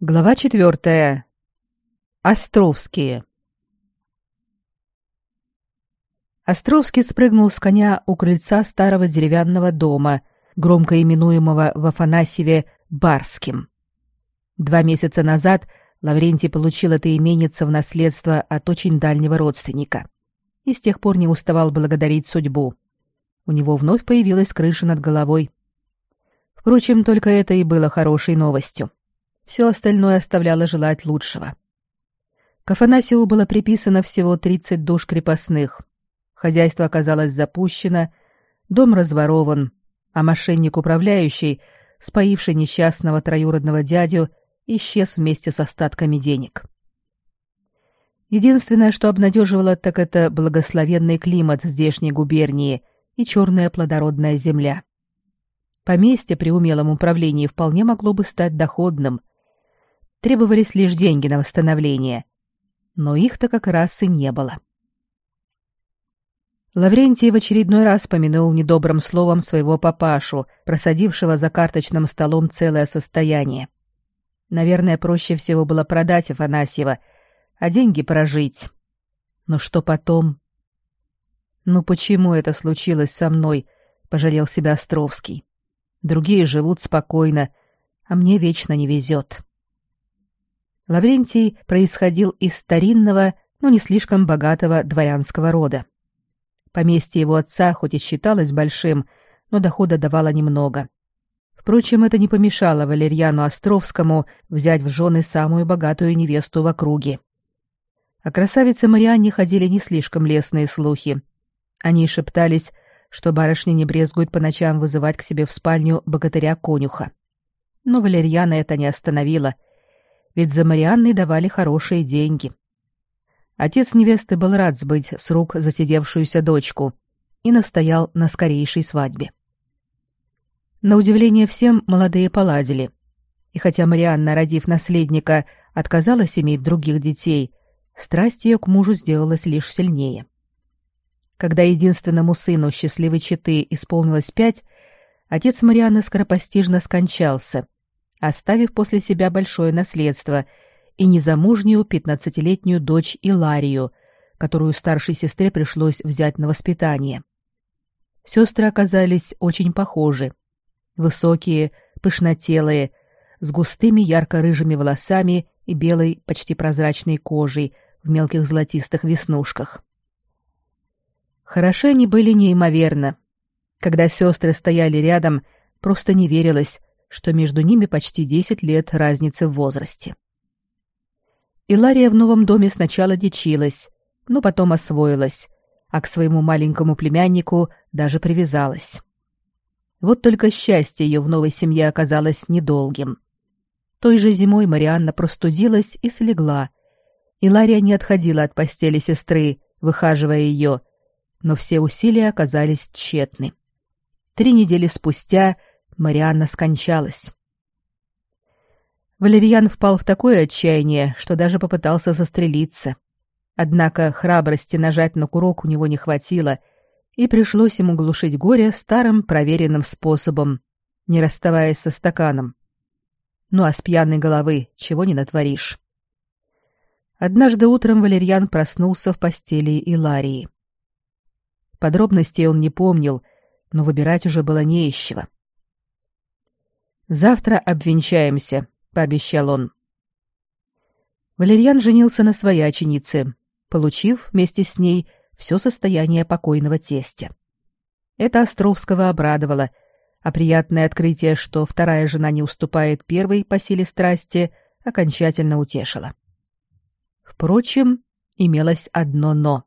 Глава четвертая. Островские. Островский спрыгнул с коня у крыльца старого деревянного дома, громко именуемого в Афанасьеве Барским. Два месяца назад Лаврентий получил это именице в наследство от очень дальнего родственника и с тех пор не уставал благодарить судьбу. У него вновь появилась крыша над головой. Впрочем, только это и было хорошей новостью. Все остальное оставляло желать лучшего. К Афанасьеву было приписано всего 30 душ крепостных. Хозяйство оказалось запущено, дом разворован, а мошенник-управляющий, споивший несчастного троюродного дядю, исчез вместе с остатками денег. Единственное, что обнадеживало, так это благословенный климат здешней губернии и черная плодородная земля. Поместье при умелом управлении вполне могло бы стать доходным – Требовались лишь деньги на восстановление. Но их-то как раз и не было. Лаврентий в очередной раз помянул недобрым словом своего папашу, просадившего за карточным столом целое состояние. Наверное, проще всего было продать Афанасьева, а деньги прожить. Но что потом? Ну почему это случилось со мной? пожалел себя Островский. Другие живут спокойно, а мне вечно не везет. Лаврентий происходил из старинного, но не слишком богатого дворянского рода. Поместье его отца хоть и считалось большим, но дохода давало немного. Впрочем, это не помешало Валерьяну Островскому взять в жены самую богатую невесту в округе. О красавице Марианне ходили не слишком лестные слухи. Они шептались, что барышня не брезгует по ночам вызывать к себе в спальню богатыря-конюха. Но Валерьяна это не остановило — ведь за Марианной давали хорошие деньги. Отец невесты был рад сбыть с рук засидевшуюся дочку и настоял на скорейшей свадьбе. На удивление всем молодые поладили. И хотя Марианна, родив наследника, отказалась иметь других детей, страсть ее к мужу сделалась лишь сильнее. Когда единственному сыну счастливой четы исполнилось пять, отец Марианны скоропостижно скончался, оставив после себя большое наследство и незамужнюю пятнадцатилетнюю дочь Иларию, которую старшей сестре пришлось взять на воспитание. Сестры оказались очень похожи. Высокие, пышнотелые, с густыми ярко-рыжими волосами и белой, почти прозрачной кожей в мелких золотистых веснушках. Хороши они были неимоверно. Когда сестры стояли рядом, просто не верилось, что между ними почти 10 лет разницы в возрасте. Илария в новом доме сначала дичилась, но потом освоилась, а к своему маленькому племяннику даже привязалась. Вот только счастье ее в новой семье оказалось недолгим. Той же зимой Марианна простудилась и слегла. Илария не отходила от постели сестры, выхаживая ее, но все усилия оказались тщетны. Три недели спустя Марианна скончалась. Валерьян впал в такое отчаяние, что даже попытался застрелиться. Однако храбрости нажать на курок у него не хватило, и пришлось ему глушить горе старым проверенным способом, не расставаясь со стаканом. Ну а с пьяной головы чего не натворишь. Однажды утром Валерьян проснулся в постели Иларии. Подробностей он не помнил, но выбирать уже было не из чего. Завтра обвенчаемся, пообещал он. Валерьян женился на свояченице, получив вместе с ней все состояние покойного тестя. Это Островского обрадовало, а приятное открытие, что вторая жена не уступает первой по силе страсти, окончательно утешило. Впрочем, имелось одно «но».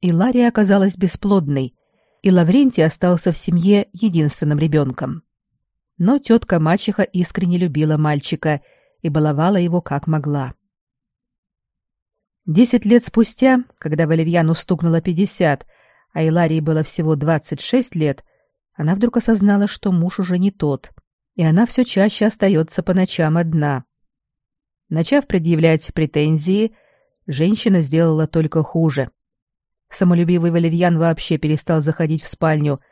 Илария оказалась бесплодной, и Лаврентий остался в семье единственным ребенком но тетка-мачеха искренне любила мальчика и баловала его как могла. Десять лет спустя, когда Валерьяну стукнуло пятьдесят, а Иларии было всего двадцать шесть лет, она вдруг осознала, что муж уже не тот, и она все чаще остается по ночам одна. Начав предъявлять претензии, женщина сделала только хуже. Самолюбивый Валерьян вообще перестал заходить в спальню —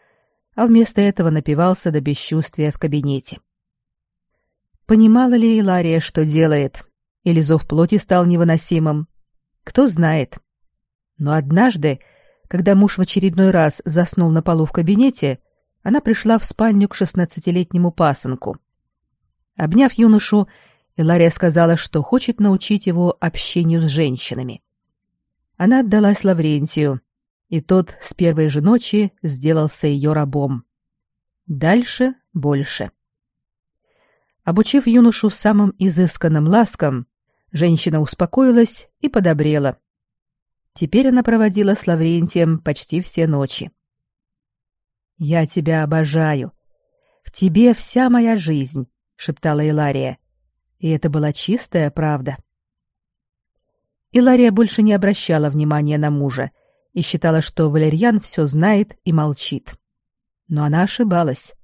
а вместо этого напивался до бесчувствия в кабинете. Понимала ли Илария, что делает? Или зов плоти стал невыносимым? Кто знает. Но однажды, когда муж в очередной раз заснул на полу в кабинете, она пришла в спальню к шестнадцатилетнему пасынку. Обняв юношу, Илария сказала, что хочет научить его общению с женщинами. Она отдалась Лаврентию, и тот с первой же ночи сделался ее рабом. Дальше больше. Обучив юношу самым изысканным ласкам, женщина успокоилась и подобрела. Теперь она проводила с Лаврентием почти все ночи. «Я тебя обожаю. В тебе вся моя жизнь», — шептала Илария. И это была чистая правда. Илария больше не обращала внимания на мужа и считала, что Валерьян все знает и молчит. Но она ошибалась.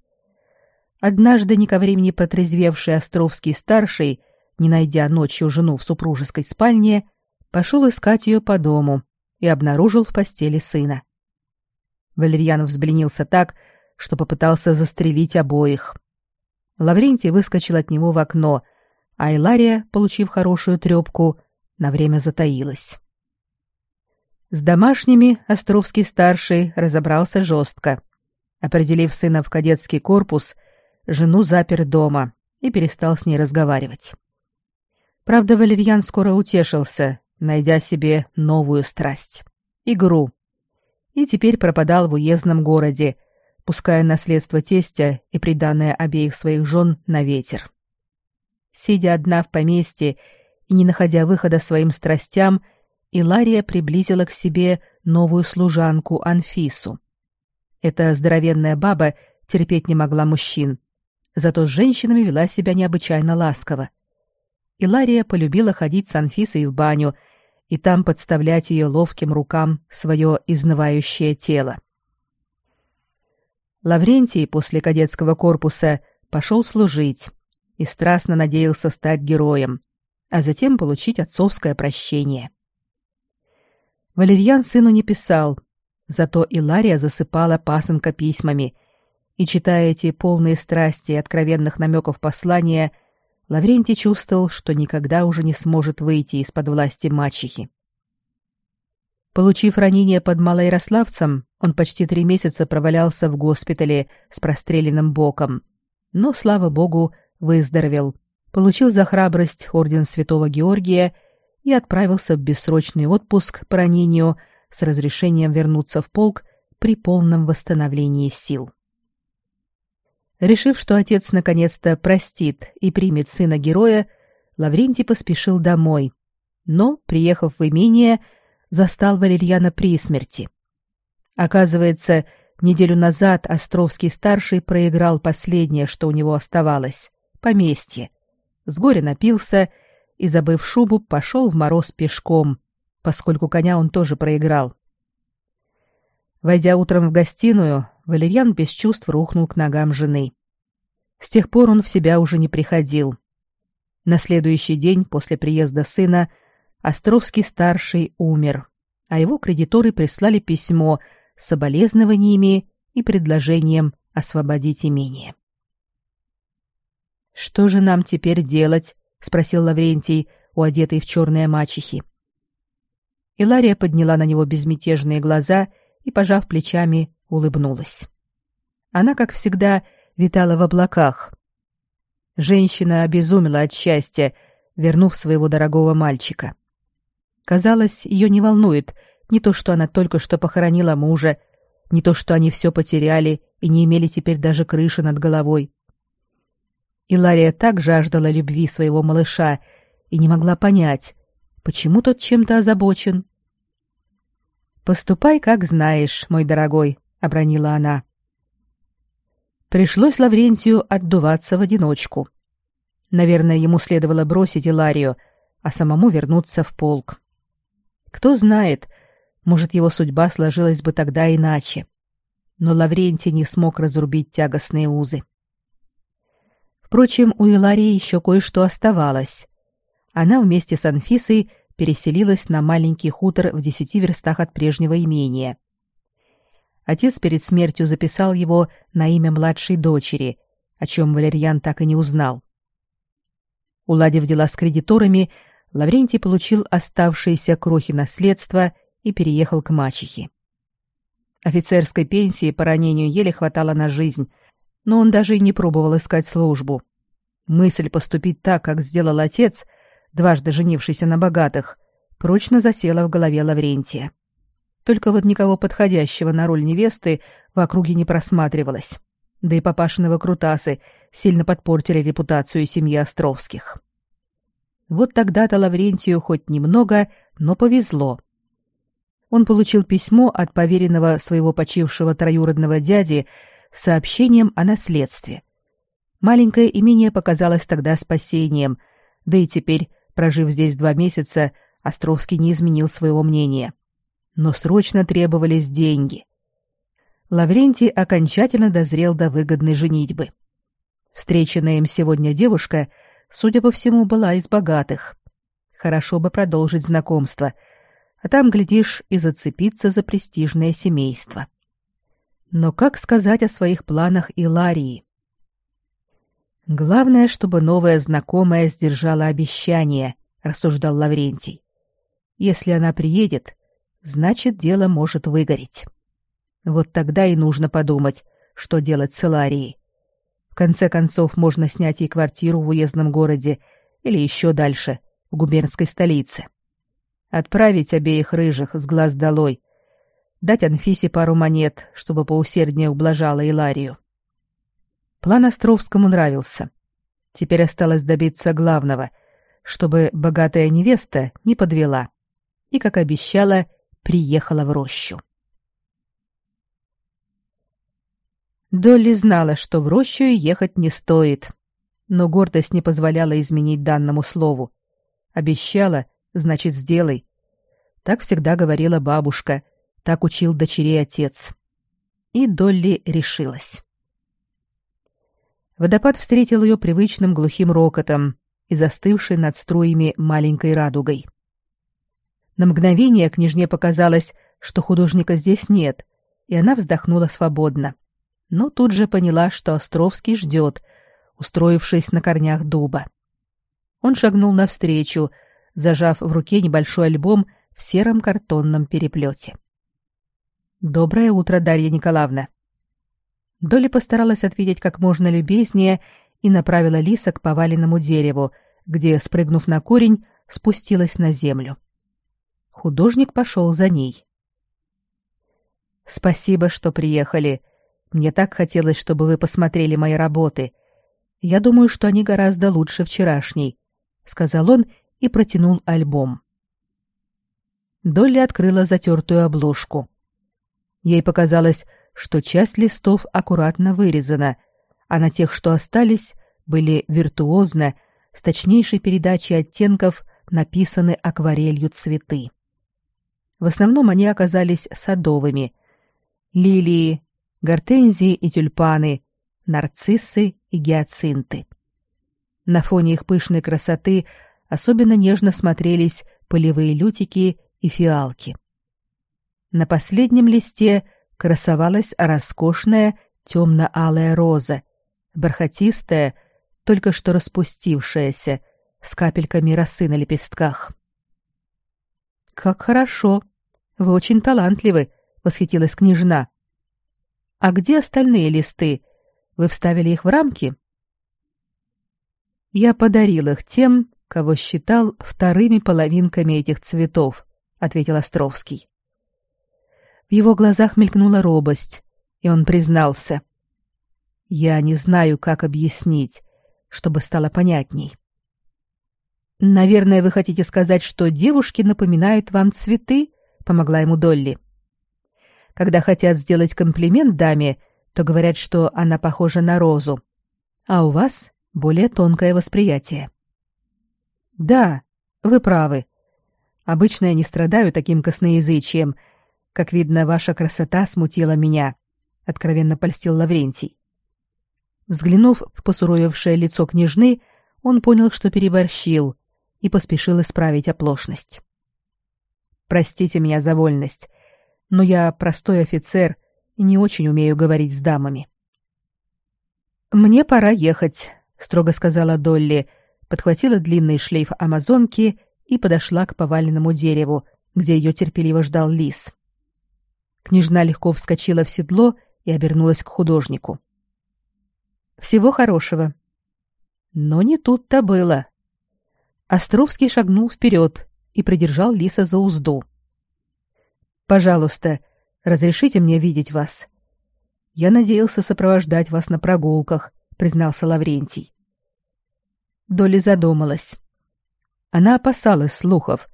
Однажды, не ко времени протрезвевший Островский-старший, не найдя ночью жену в супружеской спальне, пошел искать ее по дому и обнаружил в постели сына. Валерьян взбленился так, что попытался застрелить обоих. Лаврентий выскочил от него в окно, а Илария, получив хорошую трепку, на время затаилась. С домашними Островский-старший разобрался жестко. Определив сына в кадетский корпус, жену запер дома и перестал с ней разговаривать. Правда, Валерьян скоро утешился, найдя себе новую страсть — игру. И теперь пропадал в уездном городе, пуская наследство тестя и приданное обеих своих жен на ветер. Сидя одна в поместье и не находя выхода своим страстям, Илария приблизила к себе новую служанку Анфису. Эта здоровенная баба терпеть не могла мужчин, зато с женщинами вела себя необычайно ласково. Илария полюбила ходить с Анфисой в баню и там подставлять ее ловким рукам свое изнывающее тело. Лаврентий после кадетского корпуса пошел служить и страстно надеялся стать героем, а затем получить отцовское прощение. Валерьян сыну не писал, зато Илария засыпала пасынка письмами, и, читая эти полные страсти и откровенных намеков послания, Лаврентий чувствовал, что никогда уже не сможет выйти из-под власти мачехи. Получив ранение под Малоярославцем, он почти три месяца провалялся в госпитале с простреленным боком, но, слава богу, выздоровел, получил за храбрость орден Святого Георгия и отправился в бессрочный отпуск по ранению с разрешением вернуться в полк при полном восстановлении сил. Решив, что отец наконец-то простит и примет сына героя, Лаврентий поспешил домой, но, приехав в имение, застал Валерьяна при смерти. Оказывается, неделю назад Островский-старший проиграл последнее, что у него оставалось — поместье. С горя напился и, забыв шубу, пошел в мороз пешком, поскольку коня он тоже проиграл. Войдя утром в гостиную, Валерьян без чувств рухнул к ногам жены. С тех пор он в себя уже не приходил. На следующий день после приезда сына Островский-старший умер, а его кредиторы прислали письмо с соболезнованиями и предложением освободить имение. «Что же нам теперь делать?» — спросил Лаврентий у одетой в черные мачехи. Илария подняла на него безмятежные глаза и, пожав плечами, улыбнулась. Она, как всегда, витала в облаках. Женщина обезумела от счастья, вернув своего дорогого мальчика. Казалось, ее не волнует не то, что она только что похоронила мужа, не то, что они все потеряли и не имели теперь даже крыши над головой. Илария так жаждала любви своего малыша и не могла понять, почему тот чем-то озабочен. «Поступай, как знаешь, мой дорогой», — обронила она. Пришлось Лаврентию отдуваться в одиночку. Наверное, ему следовало бросить Иларию, а самому вернуться в полк. Кто знает, может, его судьба сложилась бы тогда иначе. Но Лаврентий не смог разрубить тягостные узы. Впрочем, у Иларии еще кое-что оставалось. Она вместе с Анфисой переселилась на маленький хутор в десяти верстах от прежнего имения — Отец перед смертью записал его на имя младшей дочери, о чем Валерьян так и не узнал. Уладив дела с кредиторами, Лаврентий получил оставшиеся крохи наследства и переехал к мачехе. Офицерской пенсии по ранению еле хватало на жизнь, но он даже и не пробовал искать службу. Мысль поступить так, как сделал отец, дважды женившийся на богатых, прочно засела в голове Лаврентия. Только вот никого подходящего на роль невесты в округе не просматривалось. Да и папашины выкрутасы сильно подпортили репутацию семьи Островских. Вот тогда-то Лаврентию хоть немного, но повезло. Он получил письмо от поверенного своего почившего троюродного дяди сообщением о наследстве. Маленькое имение показалось тогда спасением, да и теперь, прожив здесь два месяца, Островский не изменил своего мнения. Но срочно требовались деньги. Лаврентий окончательно дозрел до выгодной женитьбы. Встреченная им сегодня девушка — судя по всему, была из богатых. Хорошо бы продолжить знакомство, а там, глядишь, и зацепиться за престижное семейство. Но как сказать о своих планах Иларии? Главное, чтобы новая знакомая сдержала обещание, рассуждал Лаврентий. Если она приедет, значит, дело может выгореть. Вот тогда и нужно подумать, что делать с Иларией. В конце концов, можно снять ей квартиру в уездном городе или еще дальше, в губернской столице. Отправить обеих рыжих с глаз долой. Дать Анфисе пару монет, чтобы поусерднее ублажала Иларию. План Островскому нравился. Теперь осталось добиться главного, чтобы богатая невеста не подвела и, как обещала, приехала в рощу. Долли знала, что в рощу ехать не стоит, но гордость не позволяла изменить данному слову. Обещала, значит, сделай. Так всегда говорила бабушка, так учил дочерей отец. И Долли решилась. Водопад встретил ее привычным глухим рокотом и застывшей над струями маленькой радугой. На мгновение княжне показалось, что художника здесь нет, и она вздохнула свободно но тут же поняла, что Островский ждет, устроившись на корнях дуба. Он шагнул навстречу, зажав в руке небольшой альбом в сером картонном переплете. «Доброе утро, Дарья Николаевна!» Доля постаралась ответить как можно любезнее и направила лиса к поваленному дереву, где, спрыгнув на корень, спустилась на землю. Художник пошел за ней. «Спасибо, что приехали», мне так хотелось, чтобы вы посмотрели мои работы. Я думаю, что они гораздо лучше вчерашней, сказал он и протянул альбом. Долли открыла затертую обложку. Ей показалось, что часть листов аккуратно вырезана, а на тех, что остались, были виртуозно, с точнейшей передачей оттенков написаны акварелью цветы. В основном они оказались садовыми. Лилии, гортензии и тюльпаны, нарциссы и гиацинты. На фоне их пышной красоты особенно нежно смотрелись полевые лютики и фиалки. На последнем листе красовалась роскошная темно-алая роза, бархатистая, только что распустившаяся, с капельками росы на лепестках. «Как хорошо! Вы очень талантливы!» — восхитилась княжна. А где остальные листы? Вы вставили их в рамки? Я подарил их тем, кого считал вторыми половинками этих цветов, ответил Островский. В его глазах мелькнула робость, и он признался: "Я не знаю, как объяснить, чтобы стало понятней. Наверное, вы хотите сказать, что девушки напоминают вам цветы?" помогла ему Долли. Когда хотят сделать комплимент даме, то говорят, что она похожа на розу. А у вас более тонкое восприятие. Да, вы правы. Обычно я не страдаю таким косноязычием. Как видно, ваша красота смутила меня, откровенно польстил Лаврентий. Взглянув в посуровевшее лицо княжны, он понял, что переборщил, и поспешил исправить оплошность. Простите меня за вольность но я простой офицер и не очень умею говорить с дамами. Мне пора ехать, строго сказала Долли, подхватила длинный шлейф амазонки и подошла к поваленному дереву, где ее терпеливо ждал лис. Княжна легко вскочила в седло и обернулась к художнику. Всего хорошего. Но не тут-то было. Островский шагнул вперед и придержал лиса за узду. Пожалуйста, разрешите мне видеть вас. Я надеялся сопровождать вас на прогулках, признался Лаврентий. Доли задумалась. Она опасалась слухов,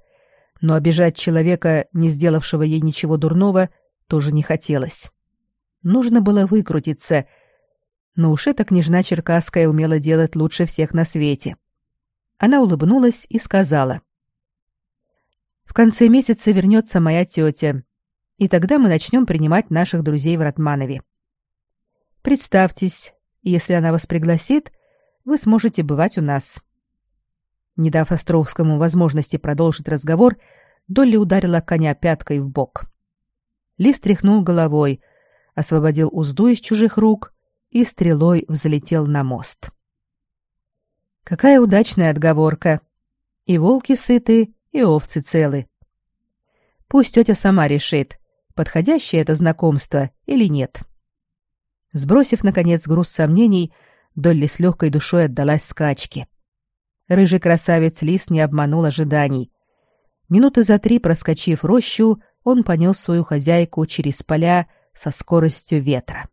но обижать человека, не сделавшего ей ничего дурного, тоже не хотелось. Нужно было выкрутиться, но уж эта княжна Черкасская умела делать лучше всех на свете. Она улыбнулась и сказала. «В конце месяца вернется моя тетя, и тогда мы начнем принимать наших друзей в Ратманове. Представьтесь, если она вас пригласит, вы сможете бывать у нас. Не дав Островскому возможности продолжить разговор, Долли ударила коня пяткой в бок. Лис тряхнул головой, освободил узду из чужих рук и стрелой взлетел на мост. Какая удачная отговорка. И волки сыты, и овцы целы. Пусть тетя сама решит, подходящее это знакомство или нет. Сбросив, наконец, груз сомнений, Долли с легкой душой отдалась скачке. Рыжий красавец Лис не обманул ожиданий. Минуты за три, проскочив рощу, он понес свою хозяйку через поля со скоростью ветра.